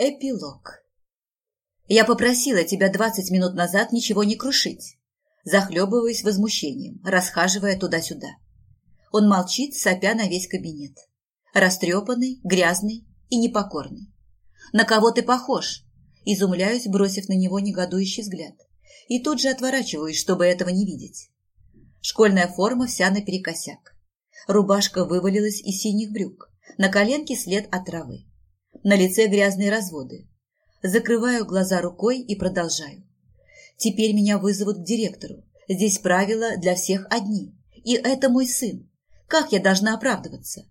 Эпилог. Я попросила тебя двадцать минут назад ничего не крушить, захлебываясь возмущением, расхаживая туда-сюда. Он молчит, сопя на весь кабинет. Растрепанный, грязный и непокорный. На кого ты похож? Изумляюсь, бросив на него негодующий взгляд. И тут же отворачиваюсь, чтобы этого не видеть. Школьная форма вся наперекосяк. Рубашка вывалилась из синих брюк. На коленке след от травы. На лице грязные разводы. Закрываю глаза рукой и продолжаю. Теперь меня вызовут к директору. Здесь правила для всех одни. И это мой сын. Как я должна оправдываться?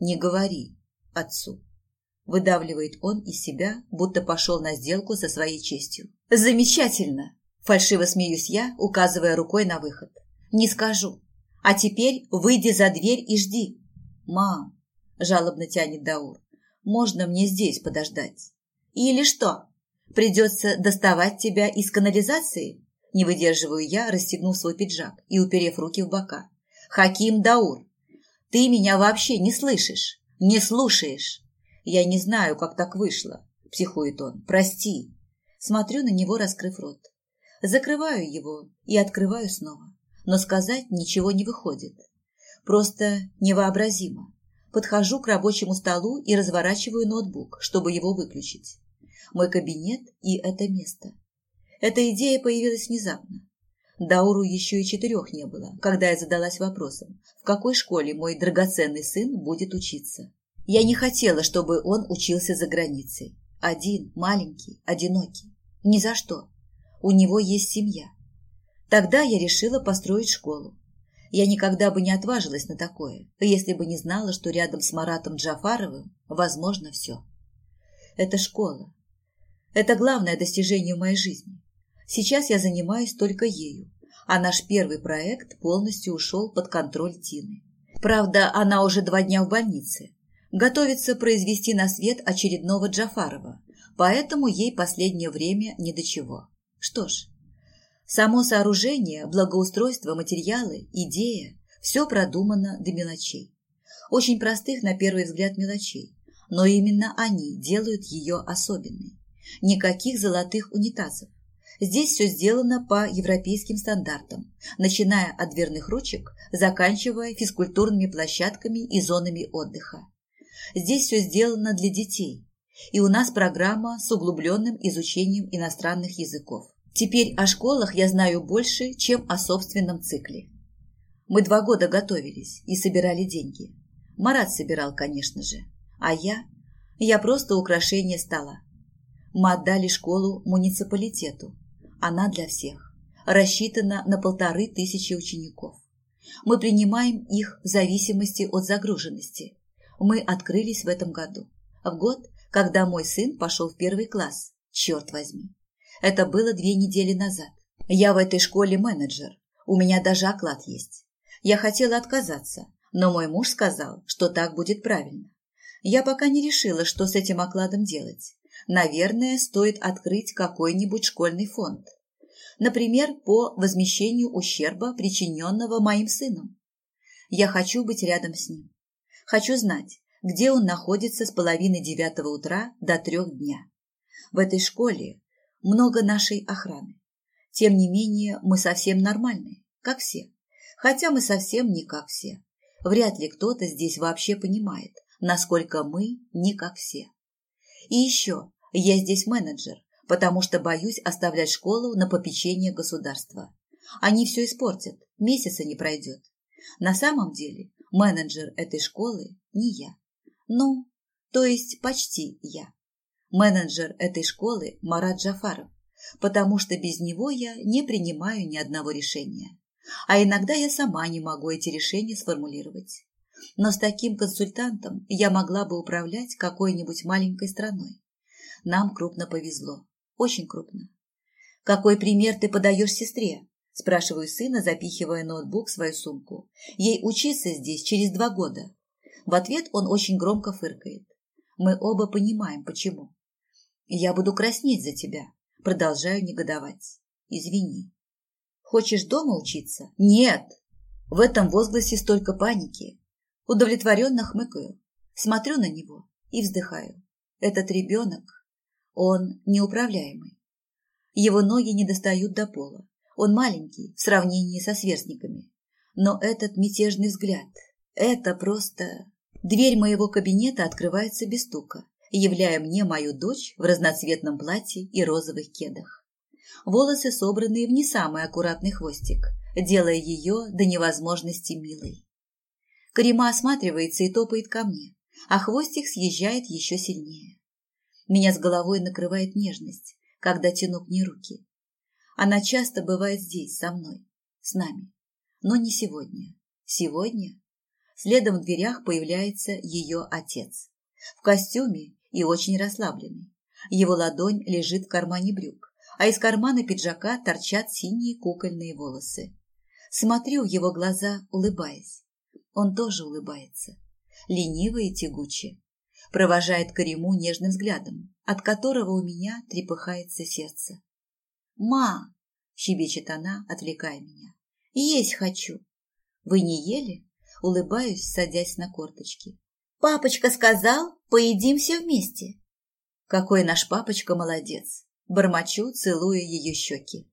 Не говори отцу. Выдавливает он из себя, будто пошел на сделку со своей честью. Замечательно! Фальшиво смеюсь я, указывая рукой на выход. Не скажу. А теперь выйди за дверь и жди. Мам, жалобно тянет Даур, можно мне здесь подождать? Или что? Придется доставать тебя из канализации? Не выдерживаю я, расстегнув свой пиджак и уперев руки в бока. Хаким Даур, ты меня вообще не слышишь, не слушаешь. Я не знаю, как так вышло, психует он. Прости. Смотрю на него, раскрыв рот. Закрываю его и открываю снова. Но сказать ничего не выходит. Просто невообразимо. Подхожу к рабочему столу и разворачиваю ноутбук, чтобы его выключить. Мой кабинет и это место. Эта идея появилась внезапно. Дауру еще и четырех не было, когда я задалась вопросом, в какой школе мой драгоценный сын будет учиться. Я не хотела, чтобы он учился за границей. Один, маленький, одинокий. Ни за что. У него есть семья. Тогда я решила построить школу. Я никогда бы не отважилась на такое, если бы не знала, что рядом с Маратом Джафаровым возможно все. Это школа. Это главное достижение в моей жизни. Сейчас я занимаюсь только ею, а наш первый проект полностью ушел под контроль Тины. Правда, она уже два дня в больнице. Готовится произвести на свет очередного Джафарова, поэтому ей последнее время ни до чего. Что ж, Само сооружение, благоустройство, материалы, идея – все продумано до мелочей. Очень простых на первый взгляд мелочей, но именно они делают ее особенной. Никаких золотых унитазов. Здесь все сделано по европейским стандартам, начиная от дверных ручек, заканчивая физкультурными площадками и зонами отдыха. Здесь все сделано для детей, и у нас программа с углубленным изучением иностранных языков. Теперь о школах я знаю больше, чем о собственном цикле. Мы два года готовились и собирали деньги. Марат собирал, конечно же. А я? Я просто украшение стола. Мы отдали школу муниципалитету. Она для всех. Рассчитана на полторы тысячи учеников. Мы принимаем их в зависимости от загруженности. Мы открылись в этом году. В год, когда мой сын пошел в первый класс. Черт возьми. Это было две недели назад. Я в этой школе менеджер. У меня даже оклад есть. Я хотела отказаться, но мой муж сказал, что так будет правильно. Я пока не решила, что с этим окладом делать. Наверное, стоит открыть какой-нибудь школьный фонд. Например, по возмещению ущерба, причиненного моим сыном. Я хочу быть рядом с ним. Хочу знать, где он находится с половины девятого утра до трех дня. В этой школе много нашей охраны. Тем не менее, мы совсем нормальные, как все. Хотя мы совсем не как все. Вряд ли кто-то здесь вообще понимает, насколько мы не как все. И еще, я здесь менеджер, потому что боюсь оставлять школу на попечение государства. Они все испортят, месяца не пройдет. На самом деле, менеджер этой школы не я. Ну, то есть почти я менеджер этой школы Марат Джафаров, потому что без него я не принимаю ни одного решения. А иногда я сама не могу эти решения сформулировать. Но с таким консультантом я могла бы управлять какой-нибудь маленькой страной. Нам крупно повезло. Очень крупно. «Какой пример ты подаешь сестре?» Спрашиваю сына, запихивая ноутбук в свою сумку. Ей учиться здесь через два года. В ответ он очень громко фыркает. Мы оба понимаем, почему. Я буду краснеть за тебя. Продолжаю негодовать. Извини. Хочешь дома учиться? Нет. В этом возгласе столько паники. Удовлетворенно хмыкаю. Смотрю на него и вздыхаю. Этот ребенок Он неуправляемый. Его ноги не достают до пола. Он маленький в сравнении со сверстниками. Но этот мятежный взгляд – это просто... Дверь моего кабинета открывается без стука, являя мне мою дочь в разноцветном платье и розовых кедах. Волосы собраны в не самый аккуратный хвостик, делая ее до невозможности милой. Карима осматривается и топает ко мне, а хвостик съезжает еще сильнее. Меня с головой накрывает нежность, когда тяну к ней руки. Она часто бывает здесь, со мной, с нами. Но не сегодня. Сегодня следом в дверях появляется ее отец. В костюме и очень расслабленный. Его ладонь лежит в кармане брюк, а из кармана пиджака торчат синие кукольные волосы. Смотрю в его глаза, улыбаясь. Он тоже улыбается. Лениво и тягуче. Провожает Кариму нежным взглядом, от которого у меня трепыхается сердце. «Ма!» – щебечет она, отвлекая меня. «Есть хочу!» «Вы не ели?» – улыбаюсь, садясь на корточки. «Папочка сказал, поедим все вместе!» Какой наш папочка молодец! Бормочу, целуя ее щеки.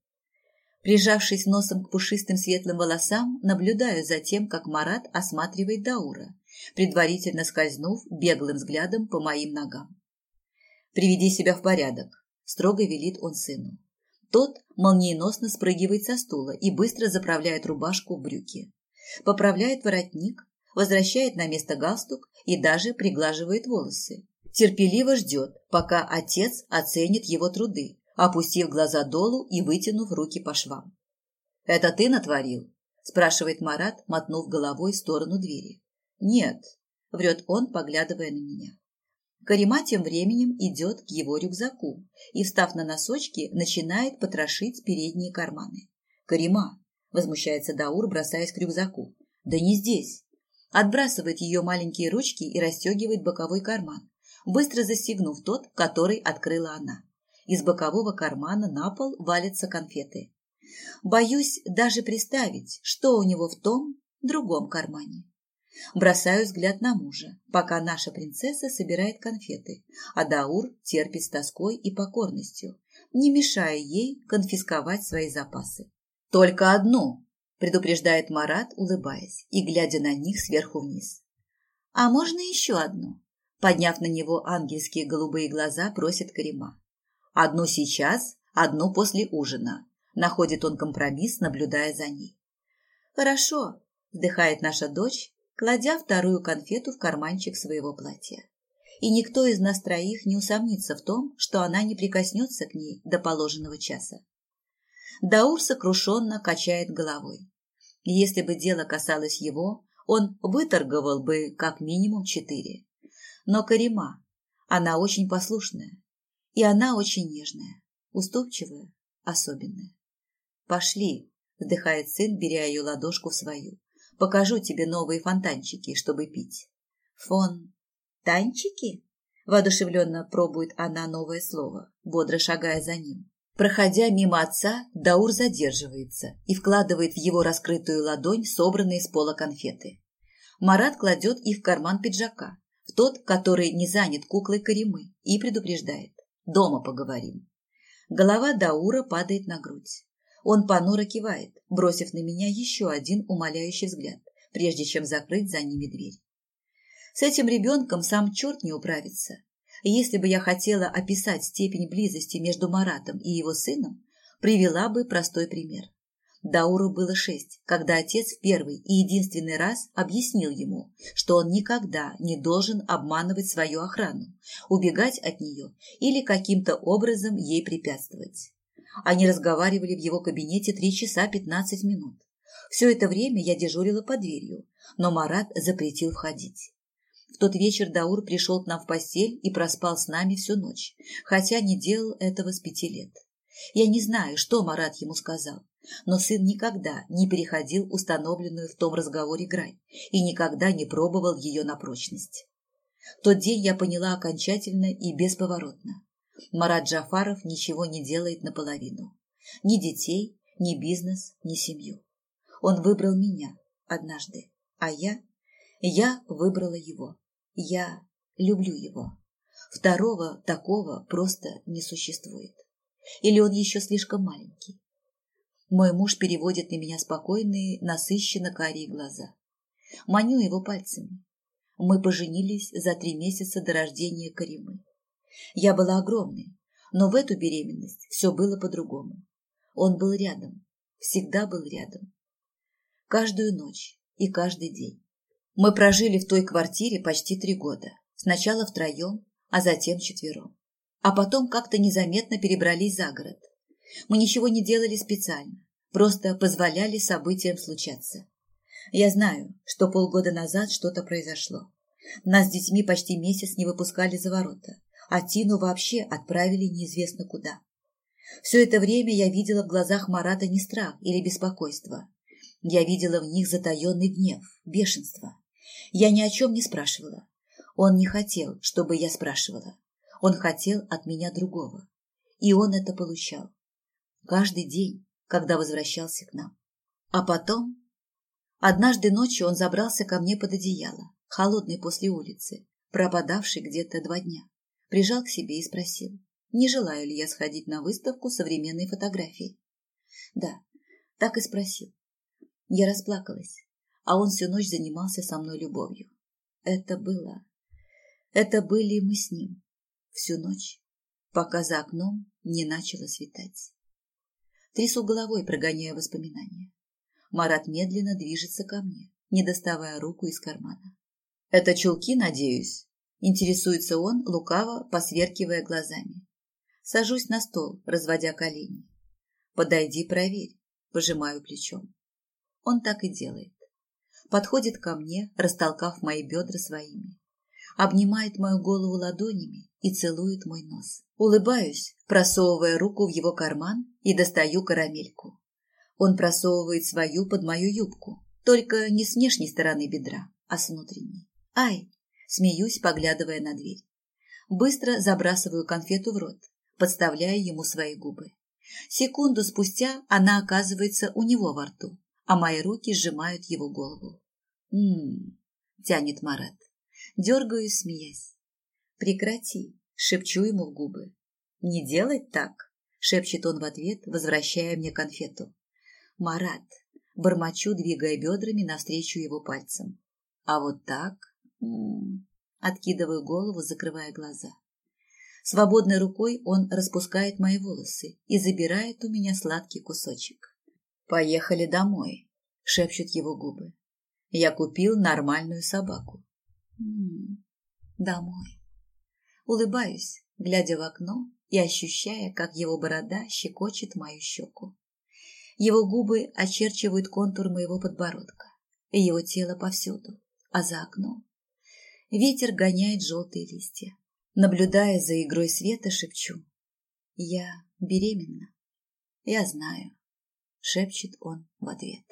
Прижавшись носом к пушистым светлым волосам, наблюдаю за тем, как Марат осматривает Даура, предварительно скользнув беглым взглядом по моим ногам. «Приведи себя в порядок», – строго велит он сыну. Тот молниеносно спрыгивает со стула и быстро заправляет рубашку в брюки. Поправляет воротник, возвращает на место галстук и даже приглаживает волосы. Терпеливо ждет, пока отец оценит его труды, опустив глаза долу и вытянув руки по швам. «Это ты натворил?» – спрашивает Марат, мотнув головой в сторону двери. «Нет», – врет он, поглядывая на меня. Карима тем временем идет к его рюкзаку и, встав на носочки, начинает потрошить передние карманы. «Карима!» – возмущается Даур, бросаясь к рюкзаку. «Да не здесь!» Отбрасывает ее маленькие ручки и расстегивает боковой карман, быстро застегнув тот, который открыла она. Из бокового кармана на пол валятся конфеты. Боюсь даже представить, что у него в том другом кармане. Бросаю взгляд на мужа, пока наша принцесса собирает конфеты, а Даур терпит с тоской и покорностью, не мешая ей конфисковать свои запасы. «Только одну!» – предупреждает Марат, улыбаясь и глядя на них сверху вниз. «А можно еще одну?» Подняв на него ангельские голубые глаза, просит Карима. Одну сейчас, одну после ужина. Находит он компромисс, наблюдая за ней. Хорошо, вздыхает наша дочь, кладя вторую конфету в карманчик своего платья. И никто из нас троих не усомнится в том, что она не прикоснется к ней до положенного часа. Даур сокрушенно качает головой. Если бы дело касалось его, он выторговал бы как минимум четыре. Но Карима, она очень послушная, и она очень нежная, уступчивая, особенная. «Пошли», – вздыхает сын, беря ее ладошку в свою. «Покажу тебе новые фонтанчики, чтобы пить». «Фон... танчики?» – воодушевленно пробует она новое слово, бодро шагая за ним. Проходя мимо отца, Даур задерживается и вкладывает в его раскрытую ладонь собранные с пола конфеты. Марат кладет их в карман пиджака, в тот, который не занят куклой Каримы, и предупреждает. Дома поговорим. Голова Даура падает на грудь. Он понуро кивает, бросив на меня еще один умоляющий взгляд, прежде чем закрыть за ними дверь. С этим ребенком сам черт не управится. Если бы я хотела описать степень близости между Маратом и его сыном, привела бы простой пример. Дауру было шесть, когда отец в первый и единственный раз объяснил ему, что он никогда не должен обманывать свою охрану, убегать от нее или каким-то образом ей препятствовать. Они разговаривали в его кабинете три часа пятнадцать минут. Все это время я дежурила под дверью, но Марат запретил входить. В тот вечер Даур пришел к нам в постель и проспал с нами всю ночь, хотя не делал этого с пяти лет. Я не знаю, что Марат ему сказал, но сын никогда не переходил установленную в том разговоре грань и никогда не пробовал ее на прочность. В тот день я поняла окончательно и бесповоротно. Марат Джафаров ничего не делает наполовину. Ни детей, ни бизнес, ни семью. Он выбрал меня однажды, а я... Я выбрала его. Я люблю его. Второго такого просто не существует. Или он еще слишком маленький. Мой муж переводит на меня спокойные, насыщенно карие глаза. Маню его пальцами. Мы поженились за три месяца до рождения Каримы. Я была огромной, но в эту беременность все было по-другому. Он был рядом, всегда был рядом. Каждую ночь и каждый день. Мы прожили в той квартире почти три года. Сначала втроем, а затем четвером. А потом как-то незаметно перебрались за город. Мы ничего не делали специально, просто позволяли событиям случаться. Я знаю, что полгода назад что-то произошло. Нас с детьми почти месяц не выпускали за ворота, а Тину вообще отправили неизвестно куда. Все это время я видела в глазах Марата не страх или беспокойство. Я видела в них затаенный гнев, бешенство. Я ни о чем не спрашивала, он не хотел, чтобы я спрашивала. Он хотел от меня другого. И он это получал. Каждый день, когда возвращался к нам. А потом... Однажды ночью он забрался ко мне под одеяло, холодный после улицы, пропадавший где-то два дня. Прижал к себе и спросил, не желаю ли я сходить на выставку современной фотографии. Да, так и спросил. Я расплакалась, а он всю ночь занимался со мной любовью. Это было это были мы с ним всю ночь, пока за окном не начало светать. Трясу головой, прогоняя воспоминания. Марат медленно движется ко мне, не доставая руку из кармана. «Это чулки, надеюсь?» Интересуется он, лукаво посверкивая глазами. Сажусь на стол, разводя колени. «Подойди, проверь», – пожимаю плечом. Он так и делает. Подходит ко мне, растолкав мои бедра своими обнимает мою голову ладонями и целует мой нос. Улыбаюсь, просовывая руку в его карман и достаю карамельку. Он просовывает свою под мою юбку, только не с внешней стороны бедра, а с внутренней. Ай! Смеюсь, поглядывая на дверь. Быстро забрасываю конфету в рот, подставляя ему свои губы. Секунду спустя она оказывается у него во рту, а мои руки сжимают его голову. «М-м-м», тянет Марат. Дергаюсь, смеясь. «Прекрати!» – шепчу ему в губы. «Не делай так!» – шепчет он в ответ, возвращая мне конфету. «Марат!» – бормочу, двигая бедрами навстречу его пальцам. «А вот так?» М -м -м. Откидываю голову, закрывая глаза. Свободной рукой он распускает мои волосы и забирает у меня сладкий кусочек. «Поехали домой», — шепчут его губы. «Я купил нормальную собаку. Домой. Улыбаюсь, глядя в окно и ощущая, как его борода щекочет мою щеку. Его губы очерчивают контур моего подбородка, и его тело повсюду, а за окном ветер гоняет желтые листья. Наблюдая за игрой света, шепчу. «Я беременна». «Я знаю», — шепчет он в ответ.